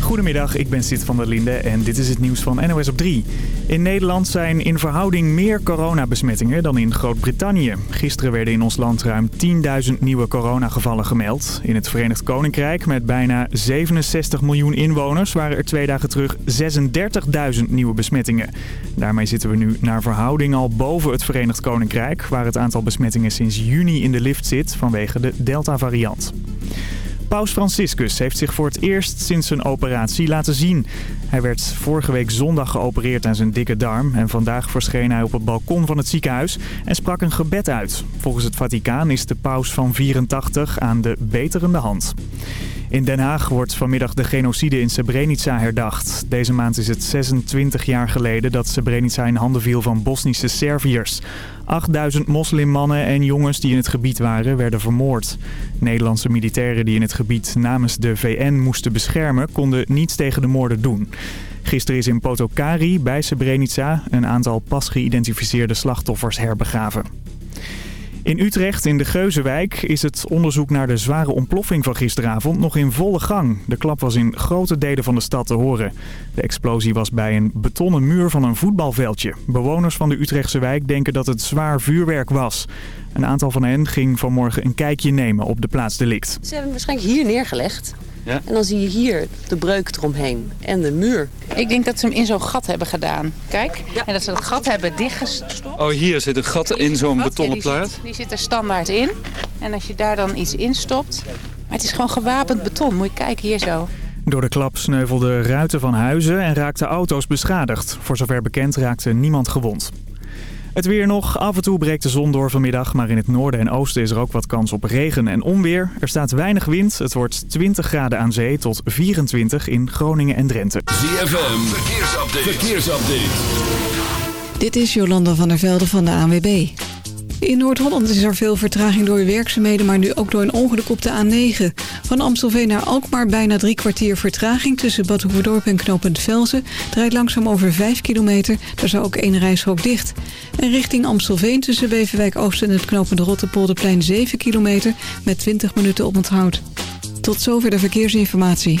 Goedemiddag, ik ben Sid van der Linde en dit is het nieuws van NOS op 3. In Nederland zijn in verhouding meer coronabesmettingen dan in Groot-Brittannië. Gisteren werden in ons land ruim 10.000 nieuwe coronagevallen gemeld. In het Verenigd Koninkrijk met bijna 67 miljoen inwoners waren er twee dagen terug 36.000 nieuwe besmettingen. Daarmee zitten we nu naar verhouding al boven het Verenigd Koninkrijk... waar het aantal besmettingen sinds juni in de lift zit vanwege de Delta-variant. Paus Franciscus heeft zich voor het eerst sinds zijn operatie laten zien. Hij werd vorige week zondag geopereerd aan zijn dikke darm... en vandaag verscheen hij op het balkon van het ziekenhuis en sprak een gebed uit. Volgens het Vaticaan is de paus van 84 aan de beterende hand. In Den Haag wordt vanmiddag de genocide in Srebrenica herdacht. Deze maand is het 26 jaar geleden dat Srebrenica in handen viel van Bosnische Serviërs. 8000 moslimmannen en jongens die in het gebied waren werden vermoord. Nederlandse militairen die in het gebied namens de VN moesten beschermen konden niets tegen de moorden doen. Gisteren is in Potokari bij Srebrenica een aantal pas geïdentificeerde slachtoffers herbegraven. In Utrecht, in de Geuzenwijk, is het onderzoek naar de zware ontploffing van gisteravond nog in volle gang. De klap was in grote delen van de stad te horen. De explosie was bij een betonnen muur van een voetbalveldje. Bewoners van de Utrechtse wijk denken dat het zwaar vuurwerk was. Een aantal van hen ging vanmorgen een kijkje nemen op de plaats delict. Ze hebben hem waarschijnlijk hier neergelegd. Ja? En dan zie je hier de breuk eromheen en de muur. Ik denk dat ze hem in zo'n gat hebben gedaan. Kijk. En dat ze dat gat hebben dichtgestopt. Oh, hier zit een gat in zo'n betonnen plaat? Die, die zit er standaard in. En als je daar dan iets in stopt... Maar het is gewoon gewapend beton. Moet je kijken, hier zo. Door de klap sneuvelden ruiten van huizen en raakten auto's beschadigd. Voor zover bekend raakte niemand gewond. Het weer nog. Af en toe breekt de zon door vanmiddag. Maar in het noorden en oosten is er ook wat kans op regen en onweer. Er staat weinig wind. Het wordt 20 graden aan zee tot 24 in Groningen en Drenthe. ZFM. Verkeersupdate. Verkeersupdate. Dit is Jolanda van der Velde van de ANWB. In Noord-Holland is er veel vertraging door werkzaamheden, maar nu ook door een ongeluk op de A9. Van Amstelveen naar Alkmaar bijna drie kwartier vertraging tussen Bad Hoeverdorp en knooppunt Velzen. Draait langzaam over 5 kilometer, daar zou ook één rijstrook dicht. En richting Amstelveen tussen Beverwijk Oost en het knooppunt Rotterpolderplein 7 kilometer met 20 minuten op onthoud. Tot zover de verkeersinformatie.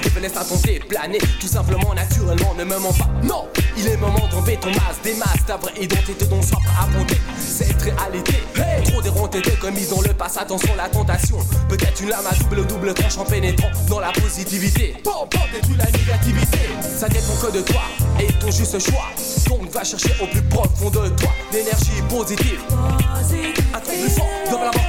Vibrations positives, laisse-toi tenter, planer tout simplement, naturellement, ne me mens pas. Non, il est moment d'enlever ton masque, des masques, ta vraie identité, ton soif à affronter cette réalité. Trop déronté de commis dans le passé, attention la tentation. Peut-être une lame à double double tranche en pénétrant dans la positivité. Bon, bon, détruis la négativité. Ça dépend que de toi et ton juste choix. Donc va chercher au plus profond de toi l'énergie positive. Un truc plus fort, devant la mort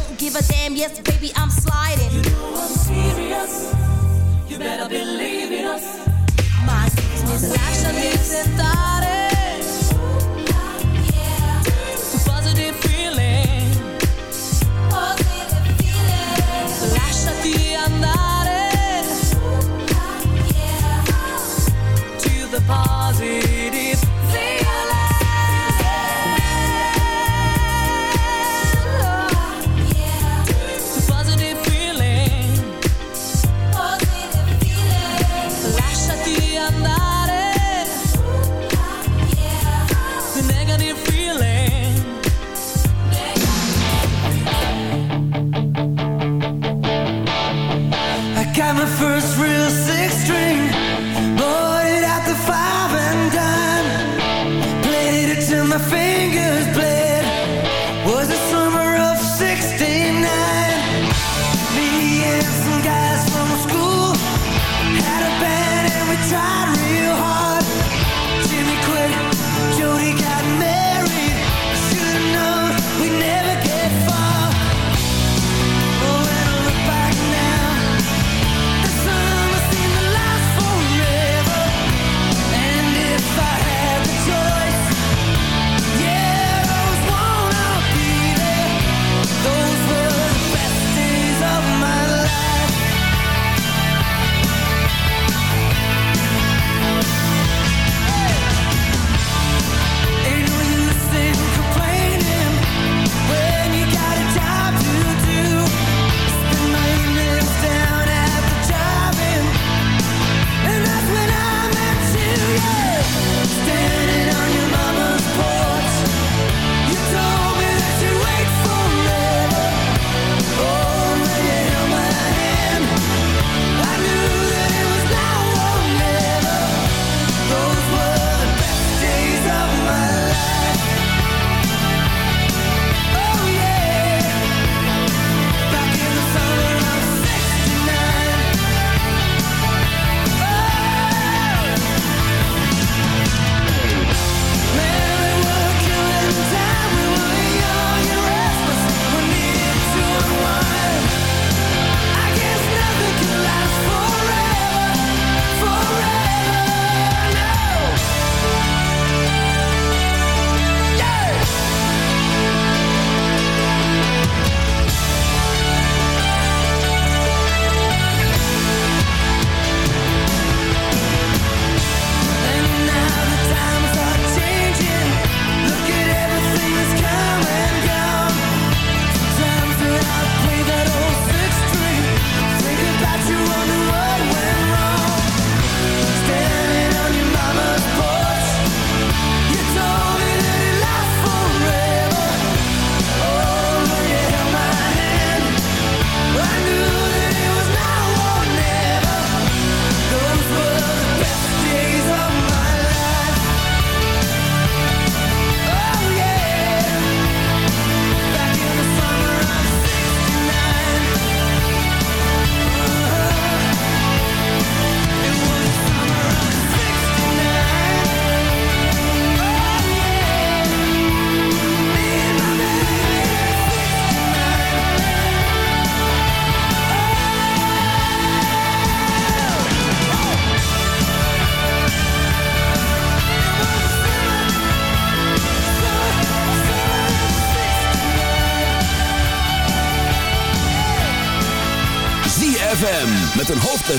give a damn, yes, baby, I'm sliding. You know I'm serious. You better believe in us. My business. Lasciati tentare. To positive feeling. Positive feeling. Lasciati andare. To the positive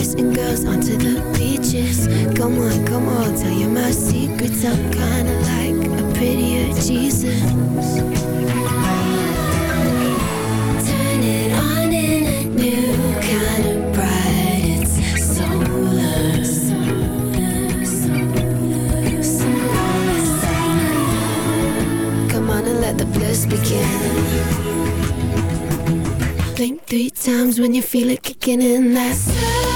Boys and girls onto the beaches. Come on, come on, tell you my secrets. I'm kinda like a prettier Jesus. Turn it on in a new kind of bright. It's solar. Come on and let the bliss begin. Blink three times when you feel it kicking in. That's you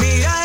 Mira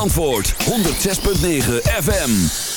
Antwoord 106.9 FM.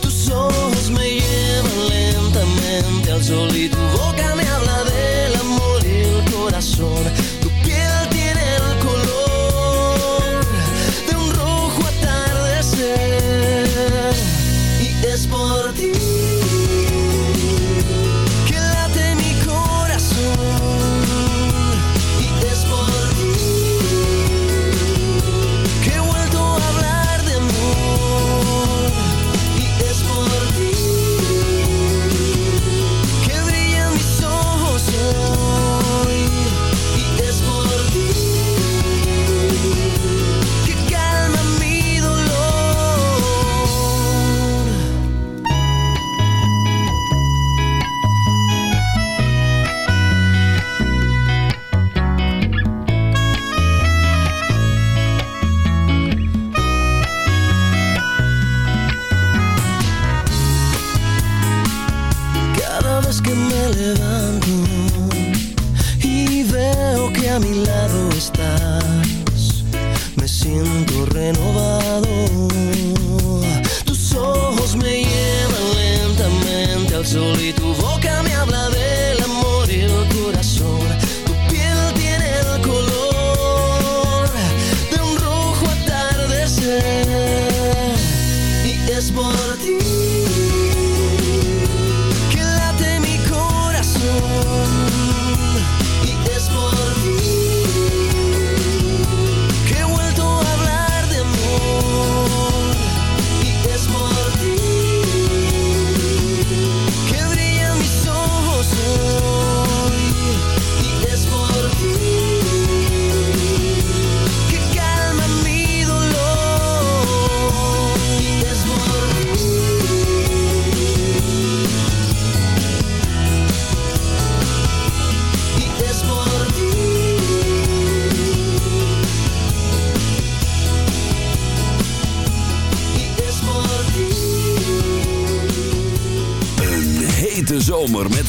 Tus ojos me llevan lentamente al sol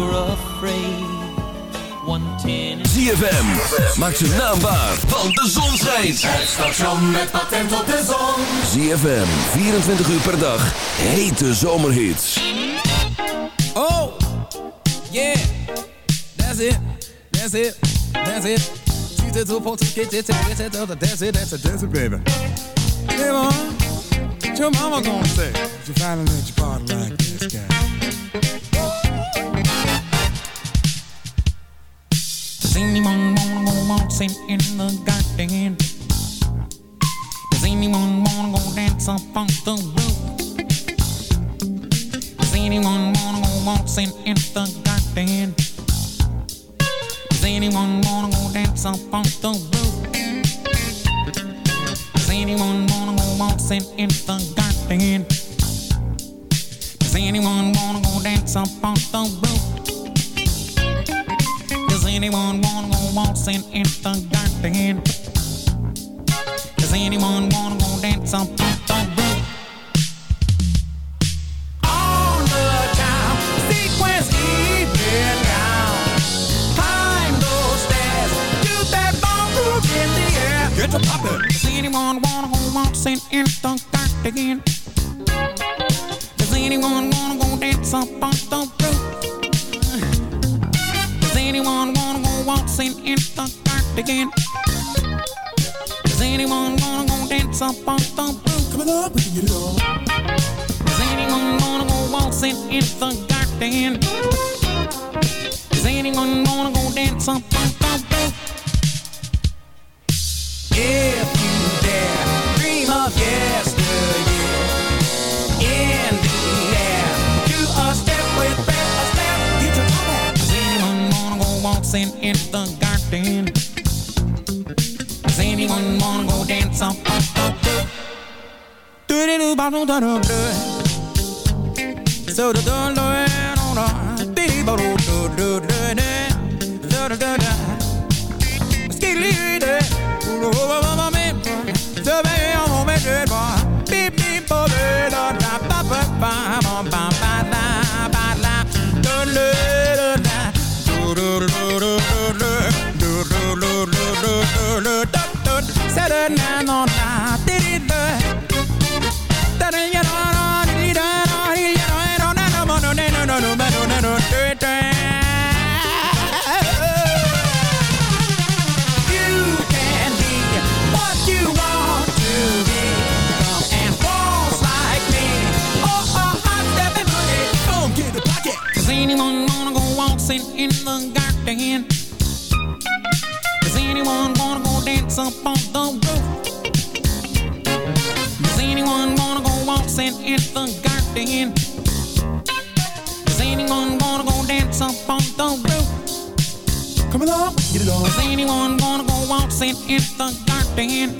Were afraid. ZFM, maak zijn naam waar, want de zon schijnt. Het station met patent op de zon. ZFM, 24 uur per dag, hete zomerhits. Oh, yeah, that's it, that's it, that's it. Choose two folks, get it, get it, that's it, that's it, that's it, baby. Hey, mom, what your mama gonna say? If you finally let your body like this guy. Does anyone wanna go in the garden? Does anyone wanna go dance on the roof? Does anyone wanna go in the garden? Does anyone wanna go on the roof? Does anyone wanna go in the garden? Does anyone wanna go dance up on the roof? Anyone wanna go waltzing in the garden? Does anyone wanna go dance on the roof? On the time, sequence even down. Climb those stairs, do that move in the air. Get to poppin'. Does anyone wanna go waltzing in the garden? Does anyone wanna go dance up on go waltzing in the garden? Does anyone wanna go dance up on the roof? Come on, we can get it on. Does anyone wanna go waltzing in the garden? Does anyone wanna go dance up on the roof? If you dare, dream of yesteryear. In the air, do a step with breath, a step, get your top on. Does anyone wanna go waltzing roof? Do do do ba do do do do. So do do ba. Oh oh oh oh get it on. Does anyone wanna go waltzing in the garden?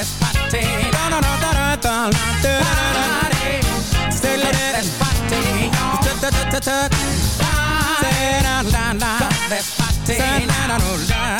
despate. No, no, no, no, no, Da da da la da! Ta Da da da da la la party! Da da da la la.